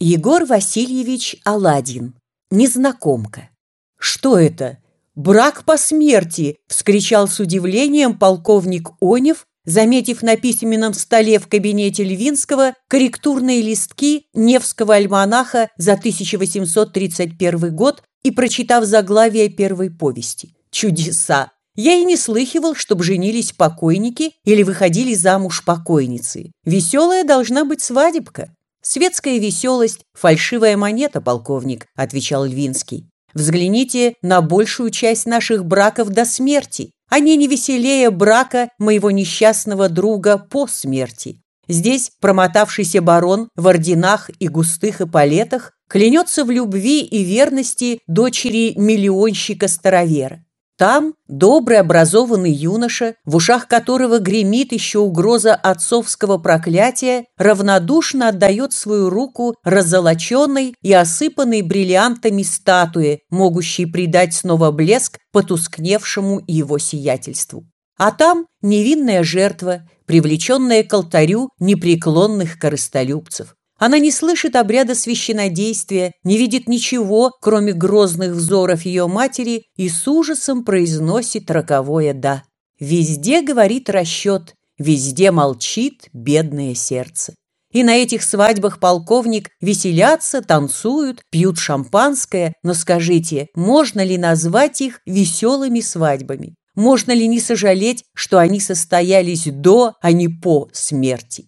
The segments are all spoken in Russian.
Егор Васильевич Аладдин. Незнакомка. «Что это? Брак по смерти!» – вскричал с удивлением полковник Онев, заметив на письменном столе в кабинете Львинского корректурные листки Невского альманаха за 1831 год и прочитав заглавие первой повести. Чудеса! Я и не слыхивал, чтоб женились покойники или выходили замуж покойницы. Веселая должна быть свадебка. «Светская веселость – фальшивая монета, полковник», – отвечал Львинский. «Взгляните на большую часть наших браков до смерти. Они не веселее брака моего несчастного друга по смерти. Здесь промотавшийся барон в орденах и густых эполетах клянется в любви и верности дочери миллионщика-старовера. Там добрый образованный юноша, в ушах которого гремит еще угроза отцовского проклятия, равнодушно отдает свою руку раззолоченной и осыпанной бриллиантами статуе, могущей придать снова блеск потускневшему его сиятельству. А там невинная жертва, привлеченная к алтарю непреклонных корыстолюбцев. Она не слышит обряда священодействия, не видит ничего, кроме грозных взоров ее матери, и с ужасом произносит роковое «да». Везде говорит расчет, везде молчит бедное сердце. И на этих свадьбах полковник веселятся, танцуют, пьют шампанское, но скажите, можно ли назвать их веселыми свадьбами? Можно ли не сожалеть, что они состоялись до, а не по смерти?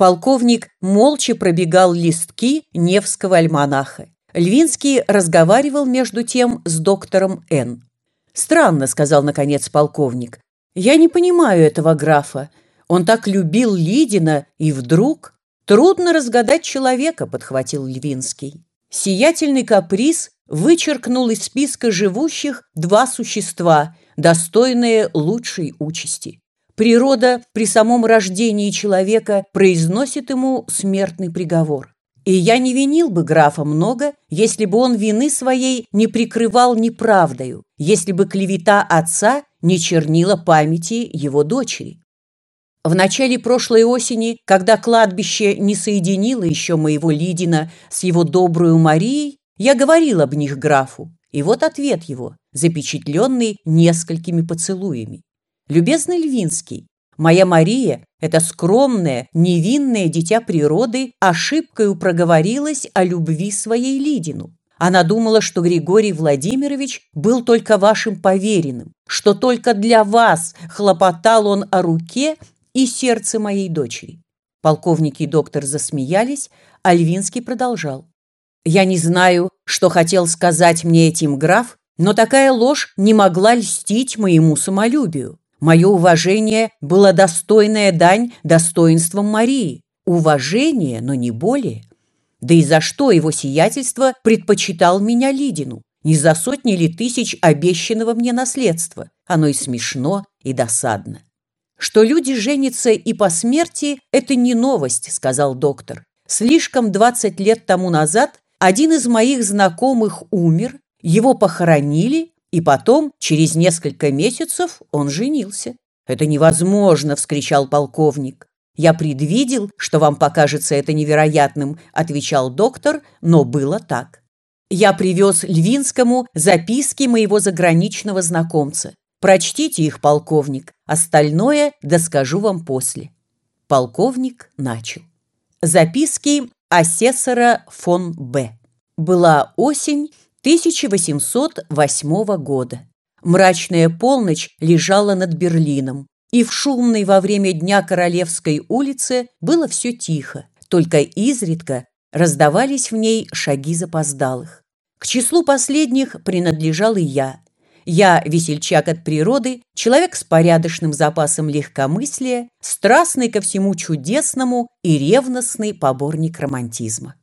Полковник молча пробегал листки Невского альманаха. Львинский разговаривал между тем с доктором Н. «Странно», — сказал наконец полковник. «Я не понимаю этого графа. Он так любил Лидина, и вдруг...» «Трудно разгадать человека», — подхватил Львинский. Сиятельный каприз вычеркнул из списка живущих два существа, достойные лучшей участи. Природа при самом рождении человека произносит ему смертный приговор. И я не винил бы графа много, если бы он вины своей не прикрывал неправдою, если бы клевета отца не чернила памяти его дочери. В начале прошлой осени, когда кладбище не соединило еще моего Лидина с его добрую Марией, я говорил об них графу, и вот ответ его, запечатленный несколькими поцелуями. Любезный Львинский, моя Мария, это скромное, невинное дитя природы, ошибкою проговорилась о любви своей Лидину. Она думала, что Григорий Владимирович был только вашим поверенным, что только для вас хлопотал он о руке и сердце моей дочери. Полковник и доктор засмеялись, а Львинский продолжал. «Я не знаю, что хотел сказать мне этим граф, но такая ложь не могла льстить моему самолюбию. Мое уважение было достойная дань достоинствам Марии. Уважение, но не более. Да и за что его сиятельство предпочитал меня Лидину? Не за сотни ли тысяч обещанного мне наследства? Оно и смешно, и досадно. Что люди женятся и по смерти – это не новость, сказал доктор. Слишком 20 лет тому назад один из моих знакомых умер, его похоронили, и потом, через несколько месяцев, он женился. «Это невозможно!» – вскричал полковник. «Я предвидел, что вам покажется это невероятным», – отвечал доктор, но было так. «Я привез Львинскому записки моего заграничного знакомца. Прочтите их, полковник, остальное доскажу вам после». Полковник начал. Записки асессора фон Б. Была осень, 1808 года. Мрачная полночь лежала над Берлином, и в шумной во время Дня Королевской улице было все тихо, только изредка раздавались в ней шаги запоздалых. К числу последних принадлежал и я. Я весельчак от природы, человек с порядочным запасом легкомыслия, страстный ко всему чудесному и ревностный поборник романтизма.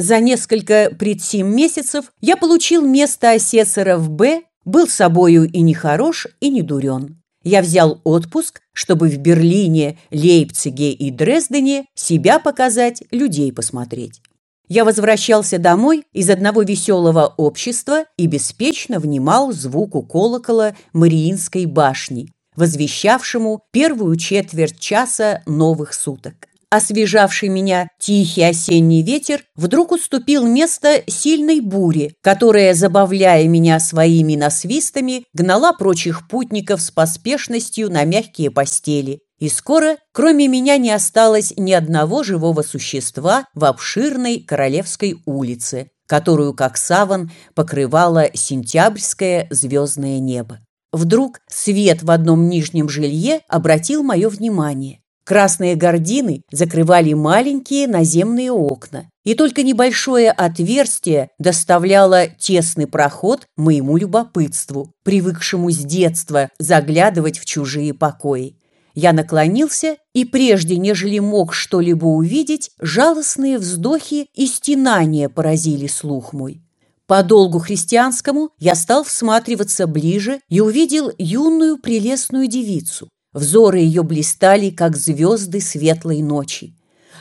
За несколько предсим месяцев я получил место асессора в Б, был собою и не хорош, и не дурен. Я взял отпуск, чтобы в Берлине, Лейпциге и Дрездене себя показать, людей посмотреть. Я возвращался домой из одного веселого общества и беспечно внимал звуку колокола Мариинской башни, возвещавшему первую четверть часа новых суток. Освежавший меня тихий осенний ветер, вдруг уступил место сильной буре, которая, забавляя меня своими насвистами, гнала прочих путников с поспешностью на мягкие постели. И скоро, кроме меня, не осталось ни одного живого существа в обширной Королевской улице, которую, как саван, покрывало сентябрьское звездное небо. Вдруг свет в одном нижнем жилье обратил мое внимание. Красные гардины закрывали маленькие наземные окна, и только небольшое отверстие доставляло тесный проход моему любопытству, привыкшему с детства заглядывать в чужие покои. Я наклонился, и прежде, нежели мог что-либо увидеть, жалостные вздохи и стенания поразили слух мой. По долгу христианскому я стал всматриваться ближе и увидел юную прелестную девицу. Взоры ее блистали, как звезды светлой ночи.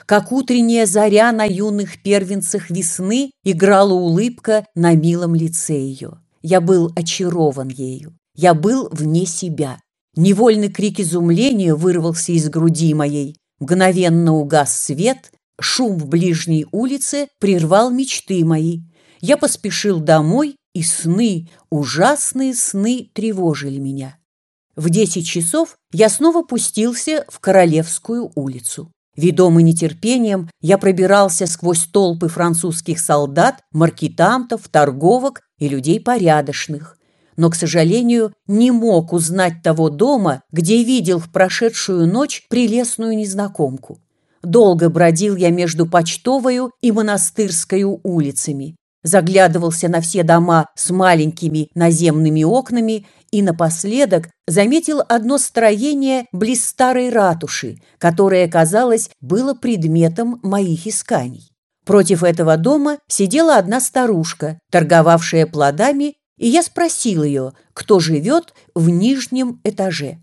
Как утренняя заря на юных первенцах весны играла улыбка на милом лице ее. Я был очарован ею. Я был вне себя. Невольный крик изумления вырвался из груди моей. Мгновенно угас свет, шум в ближней улице прервал мечты мои я поспешил домой, и сны, ужасные сны тревожили меня. В десять часов я снова пустился в Королевскую улицу. Ведомый нетерпением, я пробирался сквозь толпы французских солдат, маркетантов, торговок и людей порядочных. Но, к сожалению, не мог узнать того дома, где видел в прошедшую ночь прелестную незнакомку. Долго бродил я между Почтовою и Монастырской улицами, заглядывался на все дома с маленькими наземными окнами и напоследок заметил одно строение близ старой ратуши, которое, казалось, было предметом моих исканий. Против этого дома сидела одна старушка, торговавшая плодами, и я спросил ее, кто живет в нижнем этаже.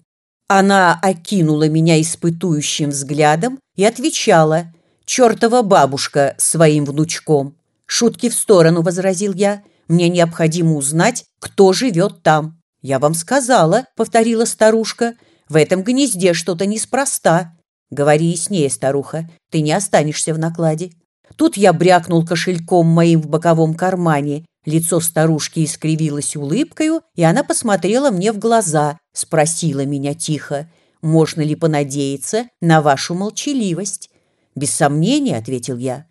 Она окинула меня испытующим взглядом и отвечала «Чертова бабушка своим внучком». «Шутки в сторону», — возразил я. «Мне необходимо узнать, кто живет там». «Я вам сказала», — повторила старушка. «В этом гнезде что-то неспроста». «Говори яснее, старуха, ты не останешься в накладе». Тут я брякнул кошельком моим в боковом кармане. Лицо старушки искривилось улыбкою, и она посмотрела мне в глаза, спросила меня тихо, «Можно ли понадеяться на вашу молчаливость?» «Без сомнения», — ответил я.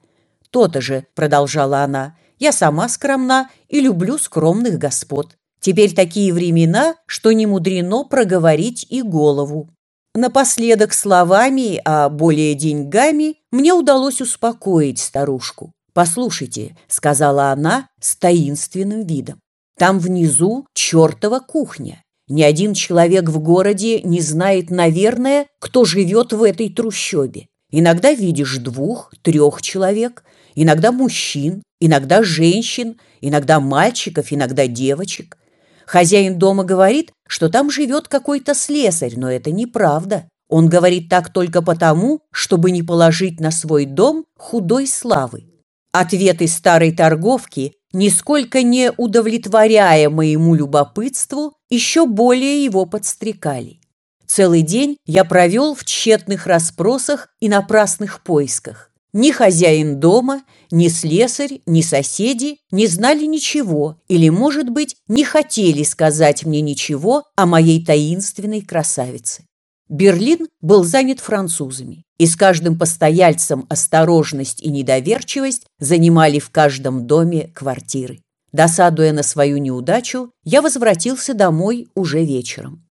«То-то же», — продолжала она, — «я сама скромна и люблю скромных господ. Теперь такие времена, что не мудрено проговорить и голову». Напоследок словами, а более деньгами, мне удалось успокоить старушку. «Послушайте», — сказала она с таинственным видом, — «там внизу чертова кухня. Ни один человек в городе не знает, наверное, кто живет в этой трущобе. Иногда видишь двух, трех человек, иногда мужчин, иногда женщин, иногда мальчиков, иногда девочек. Хозяин дома говорит, что там живет какой-то слесарь, но это неправда. Он говорит так только потому, чтобы не положить на свой дом худой славы. Ответы старой торговки, нисколько не удовлетворяя моему любопытству, еще более его подстрекали. Целый день я провел в тщетных расспросах и напрасных поисках. Ни хозяин дома, ни слесарь, ни соседи не знали ничего или, может быть, не хотели сказать мне ничего о моей таинственной красавице. Берлин был занят французами, и с каждым постояльцем осторожность и недоверчивость занимали в каждом доме квартиры. Досадуя на свою неудачу, я возвратился домой уже вечером.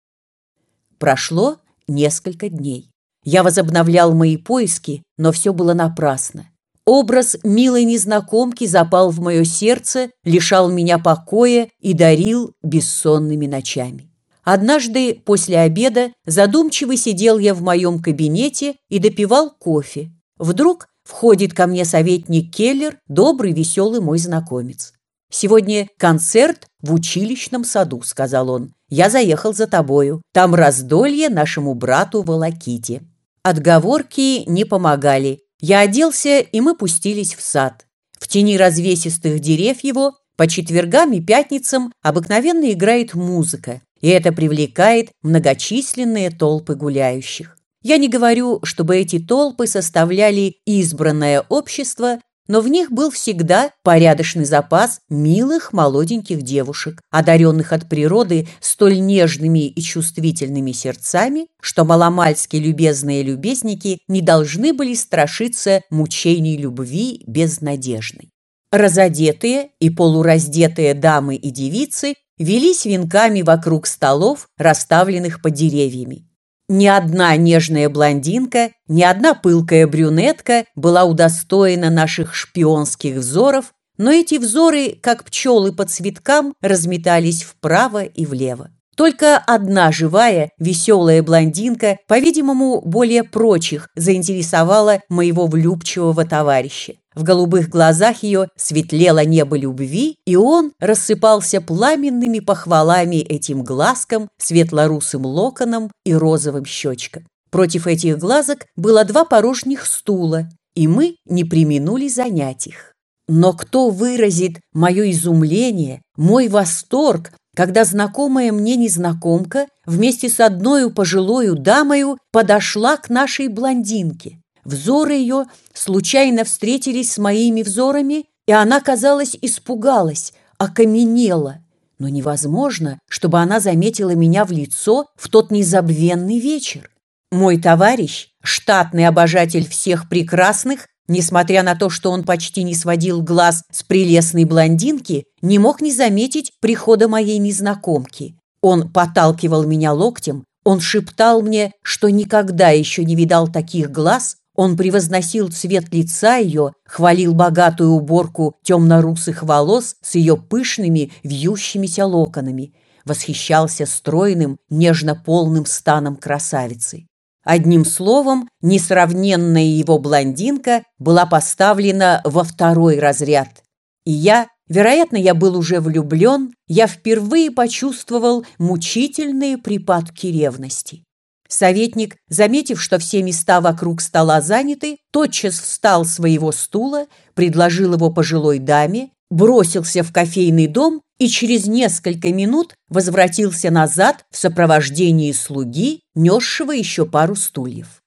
Прошло несколько дней. Я возобновлял мои поиски, но все было напрасно. Образ милой незнакомки запал в мое сердце, лишал меня покоя и дарил бессонными ночами. Однажды после обеда задумчиво сидел я в моем кабинете и допивал кофе. Вдруг входит ко мне советник Келлер, добрый, веселый мой знакомец. «Сегодня концерт в училищном саду», — сказал он. «Я заехал за тобою. Там раздолье нашему брату Волоките». Отговорки не помогали. Я оделся, и мы пустились в сад. В тени развесистых дерев его по четвергам и пятницам обыкновенно играет музыка, и это привлекает многочисленные толпы гуляющих. Я не говорю, чтобы эти толпы составляли избранное общество, но в них был всегда порядочный запас милых молоденьких девушек, одаренных от природы столь нежными и чувствительными сердцами, что маломальски любезные любезники не должны были страшиться мучений любви безнадежной. Разодетые и полураздетые дамы и девицы велись венками вокруг столов, расставленных под деревьями. Ни одна нежная блондинка, ни одна пылкая брюнетка была удостоена наших шпионских взоров, но эти взоры, как пчелы по цветкам, разметались вправо и влево. Только одна живая, веселая блондинка, по-видимому, более прочих, заинтересовала моего влюбчивого товарища. В голубых глазах ее светлело небо любви, и он рассыпался пламенными похвалами этим глазкам, светлорусым локонам и розовым щечкам. Против этих глазок было два порожних стула, и мы не применули занять их. Но кто выразит мое изумление, мой восторг, когда знакомая мне незнакомка вместе с одной пожилою дамою подошла к нашей блондинке? Взоры ее случайно встретились с моими взорами, и она, казалось, испугалась, окаменела. Но невозможно, чтобы она заметила меня в лицо в тот незабвенный вечер. Мой товарищ, штатный обожатель всех прекрасных, несмотря на то, что он почти не сводил глаз с прелестной блондинки, не мог не заметить прихода моей незнакомки. Он поталкивал меня локтем, он шептал мне, что никогда еще не видал таких глаз, он превозносил цвет лица ее, хвалил богатую уборку темно-русых волос с ее пышными вьющимися локонами, восхищался стройным, нежно-полным станом красавицы. Одним словом, несравненная его блондинка была поставлена во второй разряд. И я, вероятно, я был уже влюблен, я впервые почувствовал мучительные припадки ревности. Советник, заметив, что все места вокруг стола заняты, тотчас встал с своего стула, предложил его пожилой даме, бросился в кофейный дом и через несколько минут возвратился назад в сопровождении слуги, несшего еще пару стульев.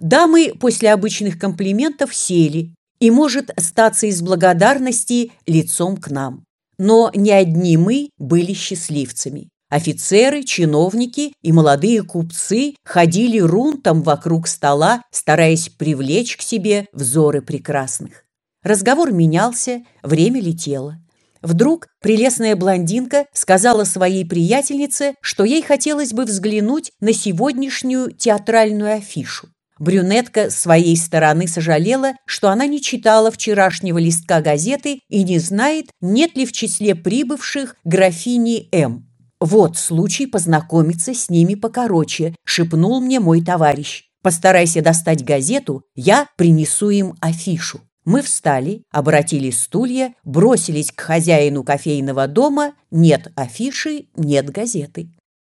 Дамы после обычных комплиментов сели и, может, статься из благодарности лицом к нам. Но не одни мы были счастливцами. Офицеры, чиновники и молодые купцы ходили рунтом вокруг стола, стараясь привлечь к себе взоры прекрасных. Разговор менялся, время летело. Вдруг прелестная блондинка сказала своей приятельнице, что ей хотелось бы взглянуть на сегодняшнюю театральную афишу. Брюнетка с своей стороны сожалела, что она не читала вчерашнего листка газеты и не знает, нет ли в числе прибывших графини М. «Вот случай познакомиться с ними покороче», — шепнул мне мой товарищ. «Постарайся достать газету, я принесу им афишу». Мы встали, обратили стулья, бросились к хозяину кофейного дома. Нет афиши, нет газеты.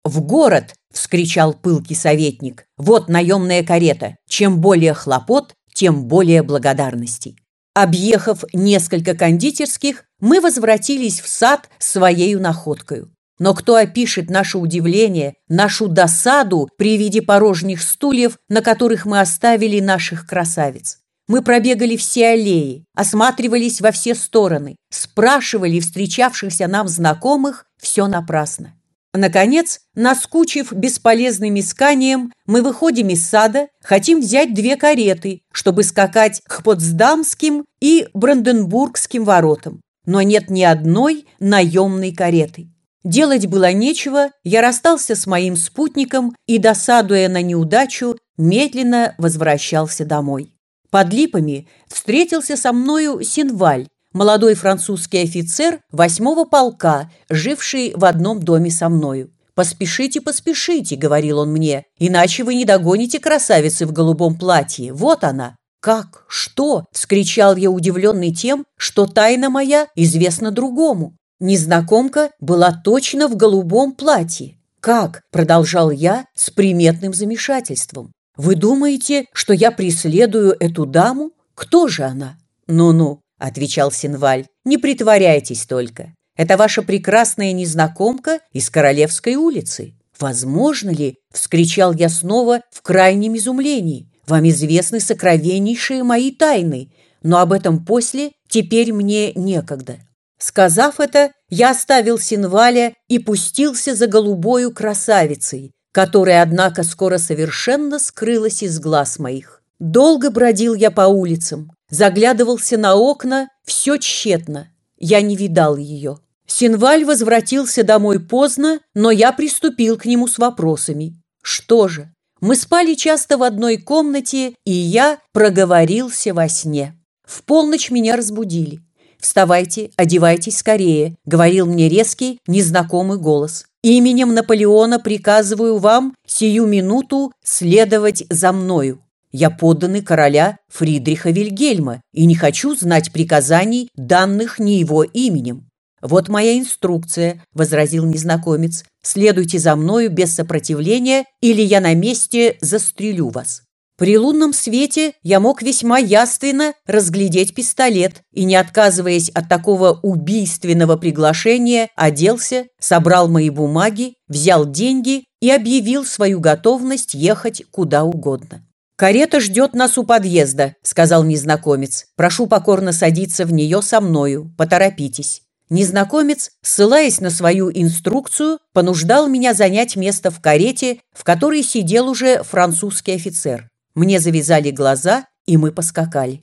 «В город!» — вскричал пылкий советник. «Вот наемная карета. Чем более хлопот, тем более благодарностей». Объехав несколько кондитерских, мы возвратились в сад своею находкою. Но кто опишет наше удивление, нашу досаду при виде порожних стульев, на которых мы оставили наших красавиц? Мы пробегали все аллеи, осматривались во все стороны, спрашивали встречавшихся нам знакомых все напрасно. Наконец, наскучив бесполезным исканием, мы выходим из сада, хотим взять две кареты, чтобы скакать к Потсдамским и Бранденбургским воротам. Но нет ни одной наемной кареты. Делать было нечего, я расстался с моим спутником и, досадуя на неудачу, медленно возвращался домой. Под липами встретился со мною Синваль, молодой французский офицер восьмого полка, живший в одном доме со мною. «Поспешите, поспешите», — говорил он мне, «иначе вы не догоните красавицы в голубом платье. Вот она». «Как? Что?» — вскричал я, удивленный тем, что тайна моя известна другому. Незнакомка была точно в голубом платье. «Как?» – продолжал я с приметным замешательством. «Вы думаете, что я преследую эту даму? Кто же она?» «Ну-ну», – отвечал Синваль, – «не притворяйтесь только. Это ваша прекрасная незнакомка из Королевской улицы». «Возможно ли?» — вскричал я снова в крайнем изумлении. «Вам известны сокровеннейшие мои тайны, но об этом после теперь мне некогда». Сказав это, я оставил Синваля и пустился за голубою красавицей, которая, однако, скоро совершенно скрылась из глаз моих. Долго бродил я по улицам, заглядывался на окна, все тщетно. Я не видал ее. Синваль возвратился домой поздно, но я приступил к нему с вопросами. Что же? Мы спали часто в одной комнате, и я проговорился во сне. В полночь меня разбудили. «Вставайте, одевайтесь скорее», — говорил мне резкий, незнакомый голос. «Именем Наполеона приказываю вам сию минуту следовать за мною. Я подданный короля Фридриха Вильгельма и не хочу знать приказаний, данных не его именем». «Вот моя инструкция», — возразил незнакомец. «Следуйте за мною без сопротивления, или я на месте застрелю вас». При лунном свете я мог весьма яственно разглядеть пистолет и, не отказываясь от такого убийственного приглашения, оделся, собрал мои бумаги, взял деньги и объявил свою готовность ехать куда угодно. «Карета ждет нас у подъезда», — сказал незнакомец. «Прошу покорно садиться в нее со мною. Поторопитесь». Незнакомец, ссылаясь на свою инструкцию, понуждал меня занять место в карете, в которой сидел уже французский офицер. Мне завязали глаза, и мы поскакали.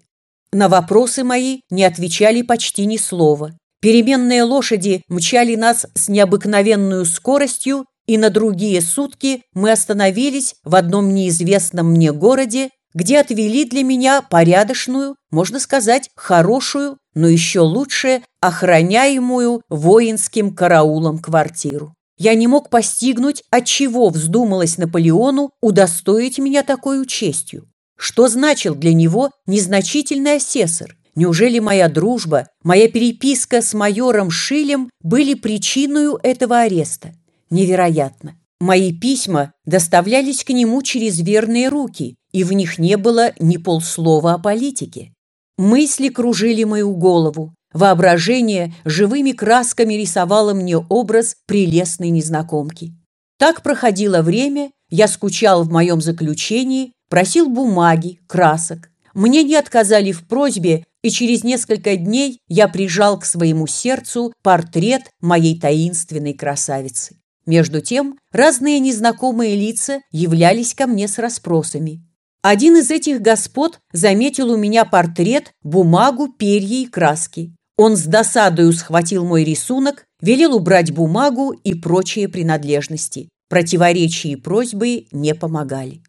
На вопросы мои не отвечали почти ни слова. Переменные лошади мчали нас с необыкновенную скоростью, и на другие сутки мы остановились в одном неизвестном мне городе, где отвели для меня порядочную, можно сказать, хорошую, но еще лучше охраняемую воинским караулом квартиру. Я не мог постигнуть, отчего вздумалось Наполеону удостоить меня такой честью. Что значил для него незначительный асессор? Неужели моя дружба, моя переписка с майором Шилем были причиной этого ареста? Невероятно. Мои письма доставлялись к нему через верные руки, и в них не было ни полслова о политике. Мысли кружили мою голову, Воображение живыми красками рисовало мне образ прелестной незнакомки. Так проходило время, я скучал в моем заключении, просил бумаги, красок. Мне не отказали в просьбе, и через несколько дней я прижал к своему сердцу портрет моей таинственной красавицы. Между тем, разные незнакомые лица являлись ко мне с расспросами. Один из этих господ заметил у меня портрет, бумагу, перья и краски. Он с досадою схватил мой рисунок, велел убрать бумагу и прочие принадлежности. Противоречия и просьбы не помогали.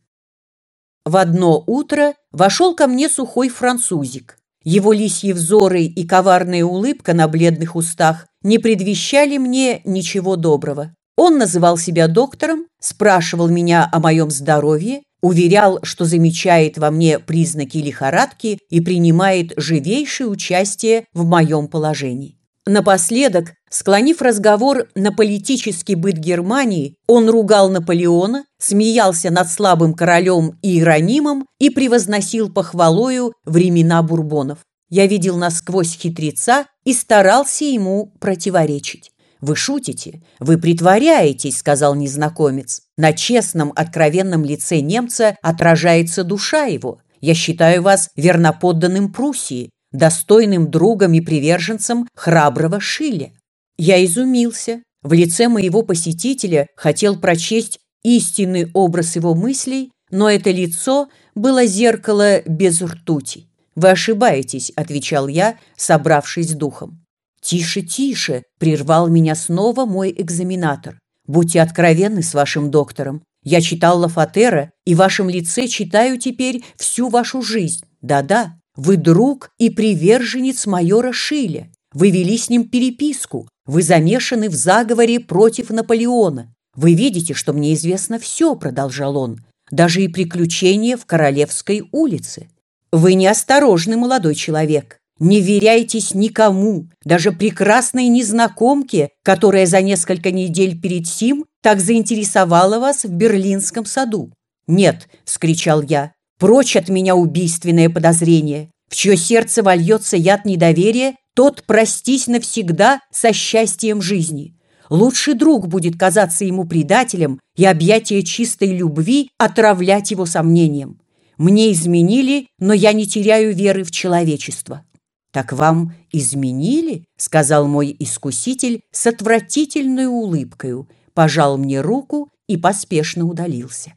В одно утро вошел ко мне сухой французик. Его лисьи взоры и коварная улыбка на бледных устах не предвещали мне ничего доброго. Он называл себя доктором, спрашивал меня о моем здоровье, уверял, что замечает во мне признаки лихорадки и принимает живейшее участие в моем положении. Напоследок, склонив разговор на политический быт Германии, он ругал Наполеона, смеялся над слабым королем Иеронимом и превозносил похвалою времена бурбонов. Я видел насквозь хитреца и старался ему противоречить. «Вы шутите? Вы притворяетесь», — сказал незнакомец. «На честном, откровенном лице немца отражается душа его. Я считаю вас верноподданным Пруссии, достойным другом и приверженцем храброго Шиля». Я изумился. В лице моего посетителя хотел прочесть истинный образ его мыслей, но это лицо было зеркало без ртути. «Вы ошибаетесь», — отвечал я, собравшись духом. «Тише, тише!» – прервал меня снова мой экзаменатор. «Будьте откровенны с вашим доктором. Я читал Лафатера, и в вашем лице читаю теперь всю вашу жизнь. Да-да, вы друг и приверженец майора Шиля. Вы вели с ним переписку. Вы замешаны в заговоре против Наполеона. Вы видите, что мне известно все, продолжал он, даже и приключения в Королевской улице. Вы неосторожный молодой человек. Не веряйтесь никому, даже прекрасной незнакомке, которая за несколько недель перед сим так заинтересовала вас в Берлинском саду. «Нет!» — вскричал я. «Прочь от меня убийственное подозрение! В чье сердце вольется яд недоверия, тот простись навсегда со счастьем жизни. Лучший друг будет казаться ему предателем и объятие чистой любви отравлять его сомнением. Мне изменили, но я не теряю веры в человечество. «Так вам изменили?» — сказал мой искуситель с отвратительной улыбкою, пожал мне руку и поспешно удалился.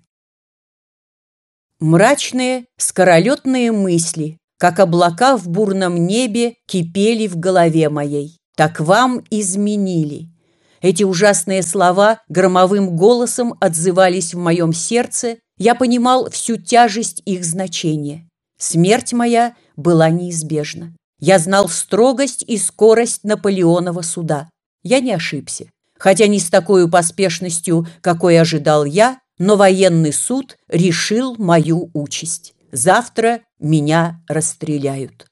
Мрачные, скоролетные мысли, как облака в бурном небе, кипели в голове моей. «Так вам изменили!» Эти ужасные слова громовым голосом отзывались в моем сердце, я понимал всю тяжесть их значения. Смерть моя была неизбежна. Я знал строгость и скорость Наполеонова суда. Я не ошибся. Хотя не с такой поспешностью, какой ожидал я, но военный суд решил мою участь. Завтра меня расстреляют.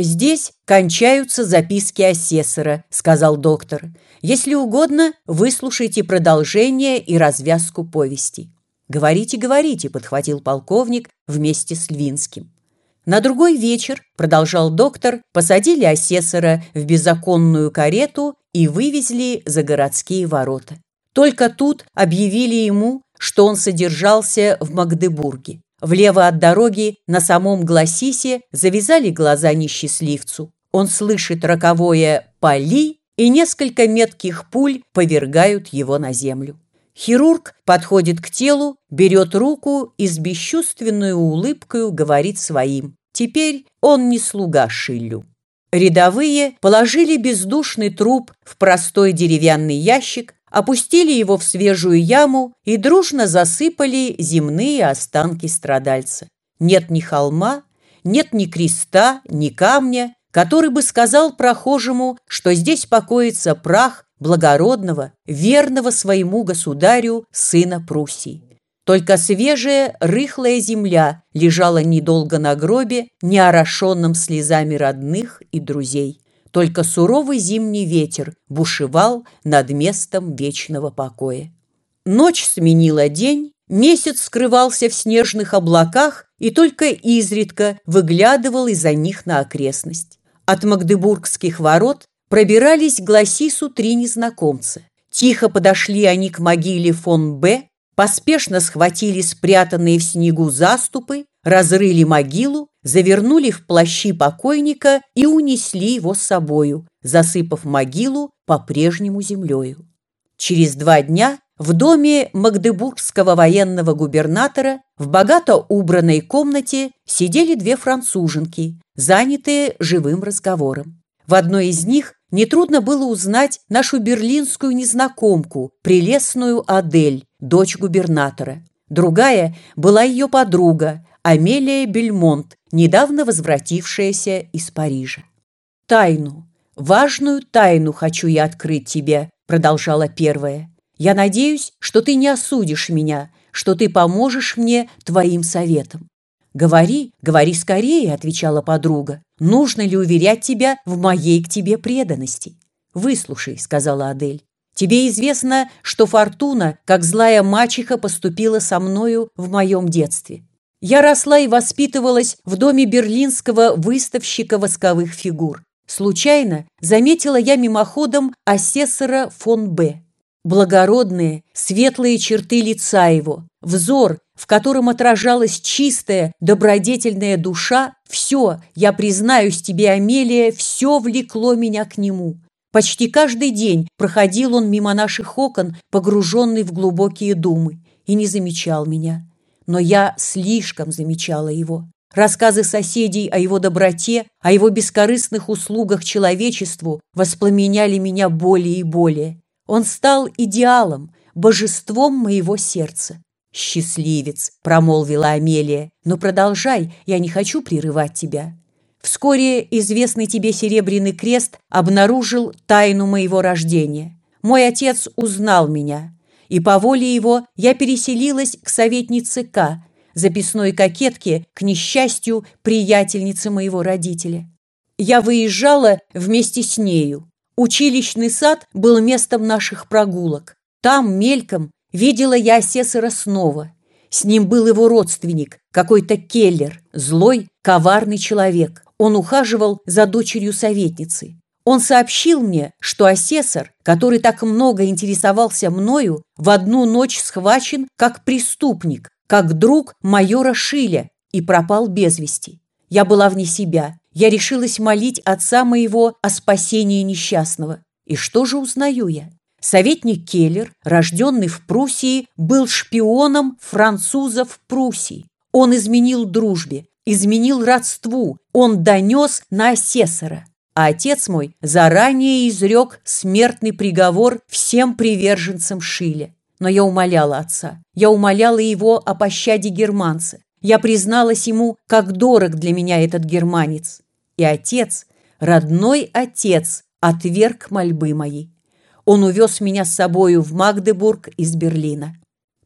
«Здесь кончаются записки асессора», — сказал доктор. «Если угодно, выслушайте продолжение и развязку повести». «Говорите, говорите», — подхватил полковник вместе с Львинским. На другой вечер, продолжал доктор, посадили асессора в беззаконную карету и вывезли за городские ворота. Только тут объявили ему, что он содержался в Магдебурге. Влево от дороги на самом Гласисе завязали глаза несчастливцу. Он слышит роковое «пали», и несколько метких пуль повергают его на землю. Хирург подходит к телу, берет руку и с бесчувственной улыбкой говорит своим. Теперь он не слуга Шиллю. Рядовые положили бездушный труп в простой деревянный ящик, опустили его в свежую яму и дружно засыпали земные останки страдальца. Нет ни холма, нет ни креста, ни камня, который бы сказал прохожему, что здесь покоится прах благородного, верного своему государю сына Пруссии. Только свежая, рыхлая земля лежала недолго на гробе, не орошенном слезами родных и друзей. Только суровый зимний ветер бушевал над местом вечного покоя. Ночь сменила день, месяц скрывался в снежных облаках и только изредка выглядывал из-за них на окрестность. От Магдебургских ворот пробирались к Гласису три незнакомца. Тихо подошли они к могиле фон Б, поспешно схватили спрятанные в снегу заступы, разрыли могилу, завернули в плащи покойника и унесли его с собою, засыпав могилу по-прежнему землею. Через два дня в доме магдебургского военного губернатора в богато убранной комнате сидели две француженки, занятые живым разговором. В одной из них нетрудно было узнать нашу берлинскую незнакомку, прелестную Адель, дочь губернатора. Другая была ее подруга, Амелия Бельмонт, недавно возвратившаяся из Парижа. «Тайну, важную тайну хочу я открыть тебе», продолжала первая. «Я надеюсь, что ты не осудишь меня, что ты поможешь мне твоим советом. «Говори, говори скорее», — отвечала подруга. «Нужно ли уверять тебя в моей к тебе преданности?» «Выслушай», — сказала Адель. «Тебе известно, что Фортуна, как злая мачеха, поступила со мною в моем детстве. Я росла и воспитывалась в доме берлинского выставщика восковых фигур. Случайно заметила я мимоходом асессора фон Б. Благородные, светлые черты лица его, взор, в котором отражалась чистая, добродетельная душа, все, я признаюсь тебе, Амелия, все влекло меня к нему. Почти каждый день проходил он мимо наших окон, погруженный в глубокие думы, и не замечал меня. Но я слишком замечала его. Рассказы соседей о его доброте, о его бескорыстных услугах человечеству воспламеняли меня более и более. Он стал идеалом, божеством моего сердца. «Счастливец», — промолвила Амелия, — «но продолжай, я не хочу прерывать тебя». Вскоре известный тебе Серебряный Крест обнаружил тайну моего рождения. Мой отец узнал меня, и по воле его я переселилась к советнице К, записной кокетке, к несчастью, приятельнице моего родителя. Я выезжала вместе с нею. Училищный сад был местом наших прогулок. Там, мельком, видела я асессора снова. С ним был его родственник, какой-то Келлер, злой, коварный человек. Он ухаживал за дочерью советницы. Он сообщил мне, что асессор, который так много интересовался мною, в одну ночь схвачен как преступник, как друг майора Шиля и пропал без вести. Я была вне себя. Я решилась молить отца моего о спасении несчастного. И что же узнаю я? Советник Келлер, рожденный в Пруссии, был шпионом французов в Пруссии. Он изменил дружбе, изменил родству, он донес на асессора. А отец мой заранее изрек смертный приговор всем приверженцам Шиля. Но я умоляла отца, я умоляла его о пощаде германца. Я призналась ему, как дорог для меня этот германец. И отец, родной отец, отверг мольбы мои. Он увез меня с собою в Магдебург из Берлина.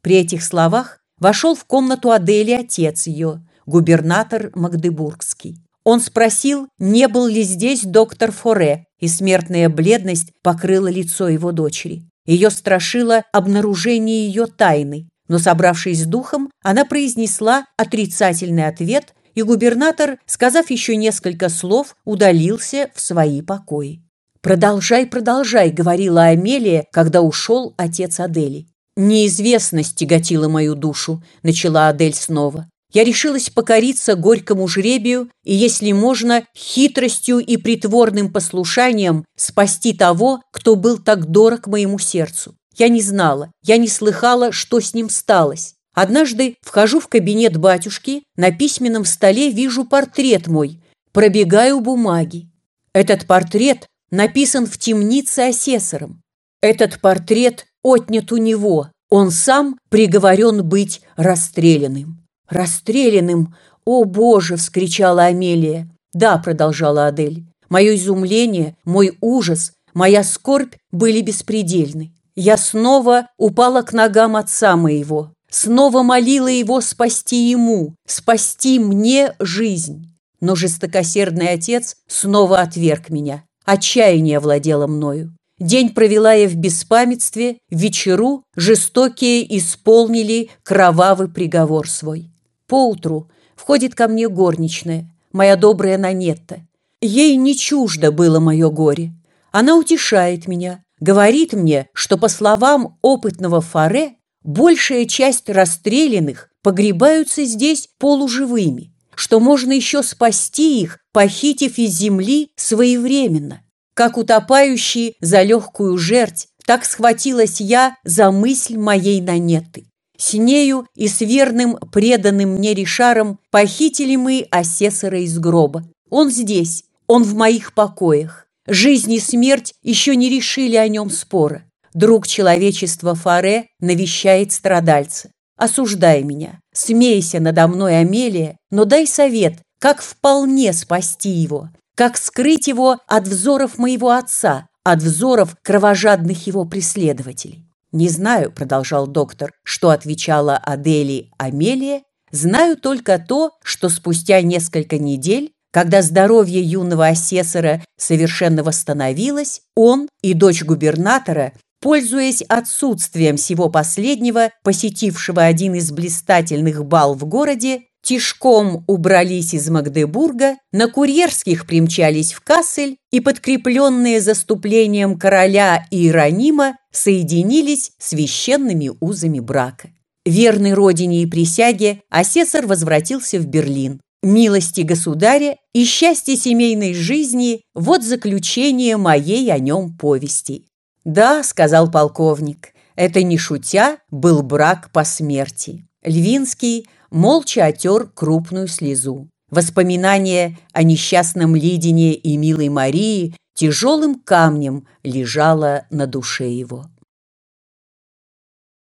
При этих словах вошел в комнату Адели отец ее, губернатор Магдебургский. Он спросил, не был ли здесь доктор Форе, и смертная бледность покрыла лицо его дочери. Ее страшило обнаружение ее тайны, но, собравшись с духом, она произнесла отрицательный ответ, и губернатор, сказав еще несколько слов, удалился в свои покои. «Продолжай, продолжай», — говорила Амелия, когда ушел отец Адели. «Неизвестность тяготила мою душу», — начала Адель снова. Я решилась покориться горькому жребию и, если можно, хитростью и притворным послушанием спасти того, кто был так дорог моему сердцу. Я не знала, я не слыхала, что с ним сталось. Однажды вхожу в кабинет батюшки, на письменном столе вижу портрет мой, пробегаю бумаги. Этот портрет написан в темнице асессором. Этот портрет отнят у него, он сам приговорен быть расстрелянным. «Расстрелянным! О, Боже!» — вскричала Амелия. «Да», — продолжала Адель, — «мое изумление, мой ужас, моя скорбь были беспредельны. Я снова упала к ногам отца моего, снова молила его спасти ему, спасти мне жизнь. Но жестокосердный отец снова отверг меня. Отчаяние владело мною. День провела я в беспамятстве, вечеру жестокие исполнили кровавый приговор свой. Поутру входит ко мне горничная, моя добрая Нанетта. Ей не чуждо было мое горе. Она утешает меня, говорит мне, что, по словам опытного Фаре, большая часть расстрелянных погребаются здесь полуживыми, что можно еще спасти их, похитив из земли своевременно. Как утопающий за легкую жерть, так схватилась я за мысль моей Нанетты. С нею и с верным, преданным мне Ришаром похитили мы асессора из гроба. Он здесь, он в моих покоях. Жизнь и смерть еще не решили о нем спора. Друг человечества Фаре навещает страдальца. Осуждай меня, смейся надо мной, Амелия, но дай совет, как вполне спасти его, как скрыть его от взоров моего отца, от взоров кровожадных его преследователей. «Не знаю», — продолжал доктор, — что отвечала Адели Амелия, «знаю только то, что спустя несколько недель, когда здоровье юного асессора совершенно восстановилось, он и дочь губернатора, пользуясь отсутствием всего последнего, посетившего один из блистательных бал в городе, тишком убрались из Магдебурга, на курьерских примчались в Кассель и, подкрепленные заступлением короля Иеронима, соединились священными узами брака. Верный родине и присяге, асессор возвратился в Берлин. Милости государя и счастье семейной жизни – вот заключение моей о нем повести. «Да», – сказал полковник, – «это не шутя был брак по смерти». Львинский молча отер крупную слезу. Воспоминание о несчастном Лидине и милой Марии тяжелым камнем лежало на душе его.